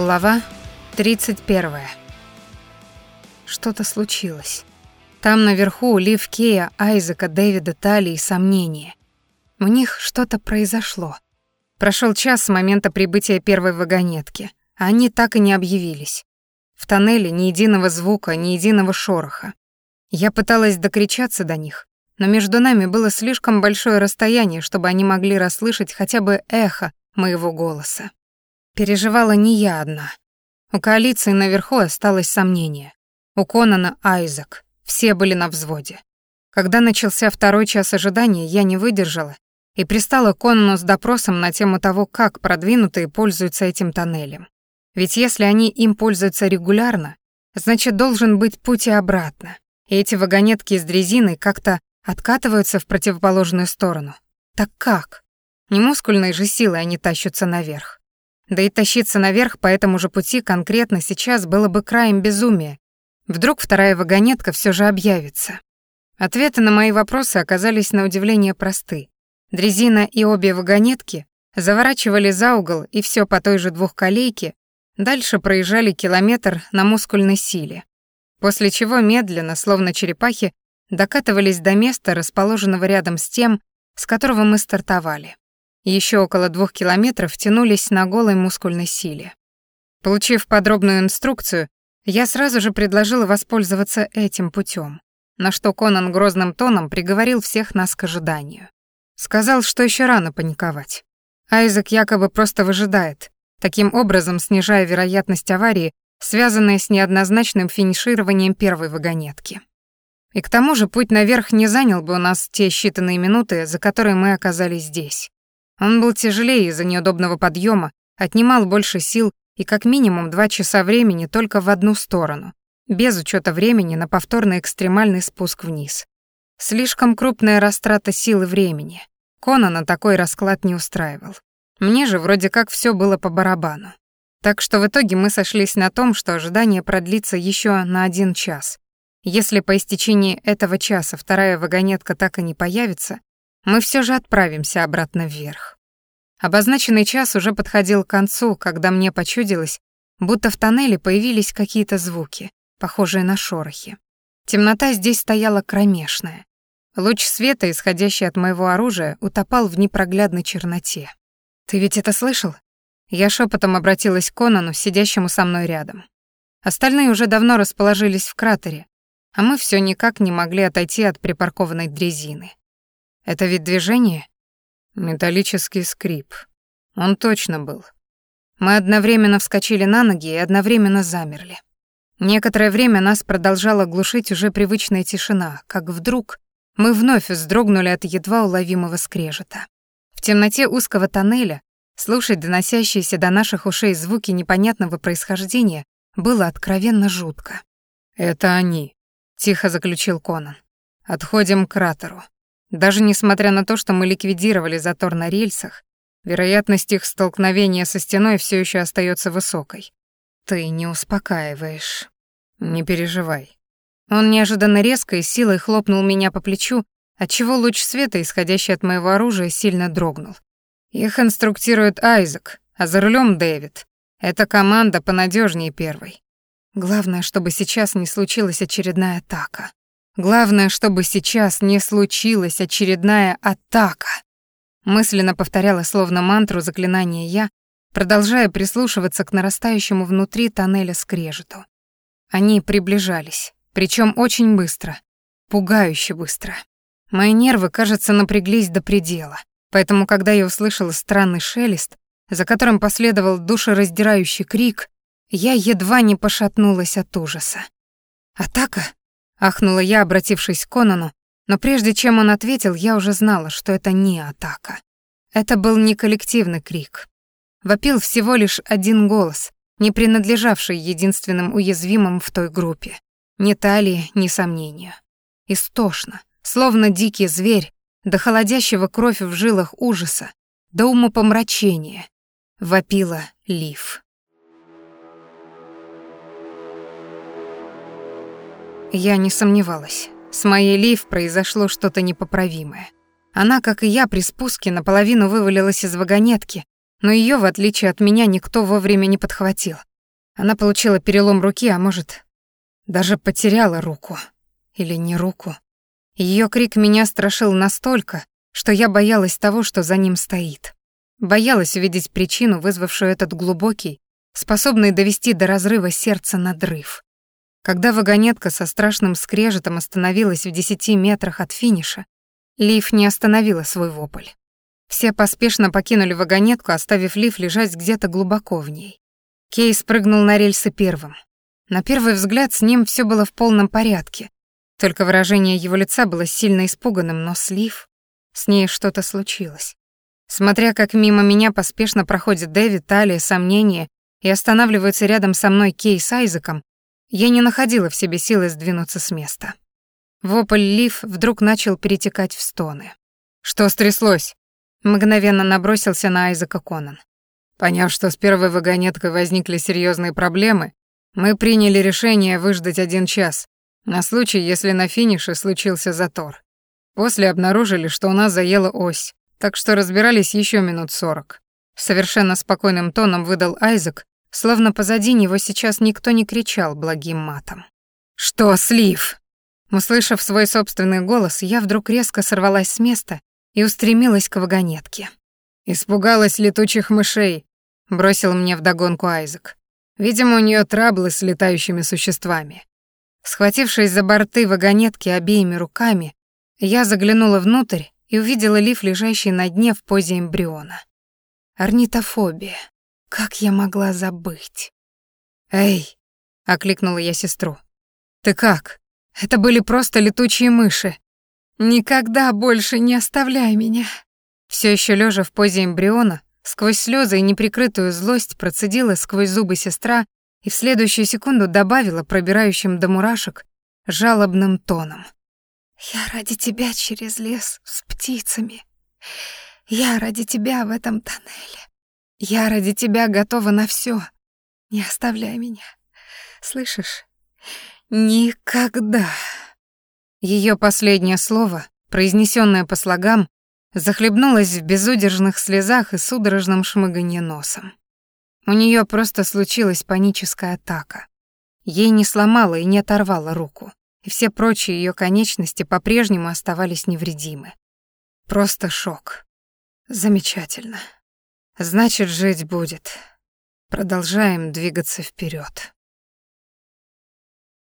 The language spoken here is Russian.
Глава 31. Что-то случилось. Там наверху у Лив Кея, Айзека, Дэвида, Тали и сомнения. У них что-то произошло. Прошел час с момента прибытия первой вагонетки, а они так и не объявились. В тоннеле ни единого звука, ни единого шороха. Я пыталась докричаться до них, но между нами было слишком большое расстояние, чтобы они могли расслышать хотя бы эхо моего голоса. Переживала не я одна. У коалиции наверху осталось сомнение. У Конана Айзек. Все были на взводе. Когда начался второй час ожидания, я не выдержала и пристала Конану с допросом на тему того, как продвинутые пользуются этим тоннелем. Ведь если они им пользуются регулярно, значит, должен быть путь и обратно. И эти вагонетки из дрезины как-то откатываются в противоположную сторону. Так как? Не мускульной же силой они тащатся наверх. Да и тащиться наверх по этому же пути конкретно сейчас было бы краем безумия. Вдруг вторая вагонетка все же объявится. Ответы на мои вопросы оказались на удивление просты. Дрезина и обе вагонетки заворачивали за угол и все по той же двухколейке, дальше проезжали километр на мускульной силе. После чего медленно, словно черепахи, докатывались до места, расположенного рядом с тем, с которого мы стартовали. Еще около двух километров тянулись на голой мускульной силе. Получив подробную инструкцию, я сразу же предложила воспользоваться этим путем, на что Конан грозным тоном приговорил всех нас к ожиданию. Сказал, что еще рано паниковать. Айзек якобы просто выжидает, таким образом снижая вероятность аварии, связанной с неоднозначным финишированием первой вагонетки. И к тому же путь наверх не занял бы у нас те считанные минуты, за которые мы оказались здесь. Он был тяжелее из-за неудобного подъема, отнимал больше сил и как минимум два часа времени только в одну сторону, без учета времени на повторный экстремальный спуск вниз. Слишком крупная растрата сил и времени. Конана такой расклад не устраивал. Мне же вроде как все было по барабану. Так что в итоге мы сошлись на том, что ожидание продлится еще на один час. Если по истечении этого часа вторая вагонетка так и не появится, мы все же отправимся обратно вверх. Обозначенный час уже подходил к концу, когда мне почудилось, будто в тоннеле появились какие-то звуки, похожие на шорохи. Темнота здесь стояла кромешная. Луч света, исходящий от моего оружия, утопал в непроглядной черноте. «Ты ведь это слышал?» Я шепотом обратилась к Конану, сидящему со мной рядом. Остальные уже давно расположились в кратере, а мы все никак не могли отойти от припаркованной дрезины. Это ведь движение? Металлический скрип. Он точно был. Мы одновременно вскочили на ноги и одновременно замерли. Некоторое время нас продолжала глушить уже привычная тишина, как вдруг мы вновь вздрогнули от едва уловимого скрежета. В темноте узкого тоннеля слушать доносящиеся до наших ушей звуки непонятного происхождения было откровенно жутко. «Это они», — тихо заключил Конан. «Отходим к кратеру. Даже несмотря на то, что мы ликвидировали затор на рельсах, вероятность их столкновения со стеной все еще остается высокой. Ты не успокаиваешь. Не переживай. Он неожиданно резко и силой хлопнул меня по плечу, отчего луч света, исходящий от моего оружия, сильно дрогнул. Их инструктирует Айзек, а за рулем Дэвид. Эта команда понадежнее первой. Главное, чтобы сейчас не случилась очередная атака. Главное, чтобы сейчас не случилась очередная атака. Мысленно повторяла словно мантру заклинания я, продолжая прислушиваться к нарастающему внутри тоннеля скрежету. Они приближались, причем очень быстро, пугающе быстро. Мои нервы, кажется, напряглись до предела, поэтому, когда я услышала странный шелест, за которым последовал душераздирающий крик, я едва не пошатнулась от ужаса. «Атака?» Ахнула я, обратившись к Конану, но прежде чем он ответил, я уже знала, что это не атака. Это был не коллективный крик. Вопил всего лишь один голос, не принадлежавший единственным уязвимым в той группе. Ни талии, ни сомнению. Истошно, словно дикий зверь, до холодящего кровь в жилах ужаса, до умопомрачения, вопила Лив. Я не сомневалась. С моей Лив произошло что-то непоправимое. Она, как и я, при спуске наполовину вывалилась из вагонетки, но ее, в отличие от меня, никто вовремя не подхватил. Она получила перелом руки, а может, даже потеряла руку. Или не руку. Ее крик меня страшил настолько, что я боялась того, что за ним стоит. Боялась увидеть причину, вызвавшую этот глубокий, способный довести до разрыва сердца надрыв. Когда вагонетка со страшным скрежетом остановилась в десяти метрах от финиша, Лив не остановила свой вопль. Все поспешно покинули вагонетку, оставив Лив лежать где-то глубоко в ней. Кей спрыгнул на рельсы первым. На первый взгляд с ним все было в полном порядке, только выражение его лица было сильно испуганным, но с Лив... С ней что-то случилось. Смотря как мимо меня поспешно проходит Дэвид, Талия, сомнения и останавливается рядом со мной Кей с Айзеком, я не находила в себе силы сдвинуться с места. Вопль Лив вдруг начал перетекать в стоны. «Что стряслось?» Мгновенно набросился на Айзека Конан. Поняв, что с первой вагонеткой возникли серьезные проблемы, мы приняли решение выждать один час, на случай, если на финише случился затор. После обнаружили, что у нас заела ось, так что разбирались еще минут сорок. Совершенно спокойным тоном выдал Айзек, словно позади него сейчас никто не кричал благим матом. «Что, слив?» Услышав свой собственный голос, я вдруг резко сорвалась с места и устремилась к вагонетке. «Испугалась летучих мышей», — бросил мне вдогонку Айзек. «Видимо, у нее траблы с летающими существами». Схватившись за борты вагонетки обеими руками, я заглянула внутрь и увидела лиф, лежащий на дне в позе эмбриона. Орнитофобия. Как я могла забыть? «Эй!» — окликнула я сестру. «Ты как? Это были просто летучие мыши. Никогда больше не оставляй меня!» Все еще лежа в позе эмбриона, сквозь слезы и неприкрытую злость процедила сквозь зубы сестра и в следующую секунду добавила пробирающим до мурашек жалобным тоном. Я ради тебя через лес с птицами. Я ради тебя в этом тоннеле. Я ради тебя готова на все. Не оставляй меня. Слышишь? Никогда. Ее последнее слово, произнесенное по слогам, захлебнулось в безудержных слезах и судорожном шмыганье носом. У нее просто случилась паническая атака. Ей не сломало и не оторвало руку и все прочие ее конечности по-прежнему оставались невредимы. Просто шок. Замечательно. Значит, жить будет. Продолжаем двигаться вперед.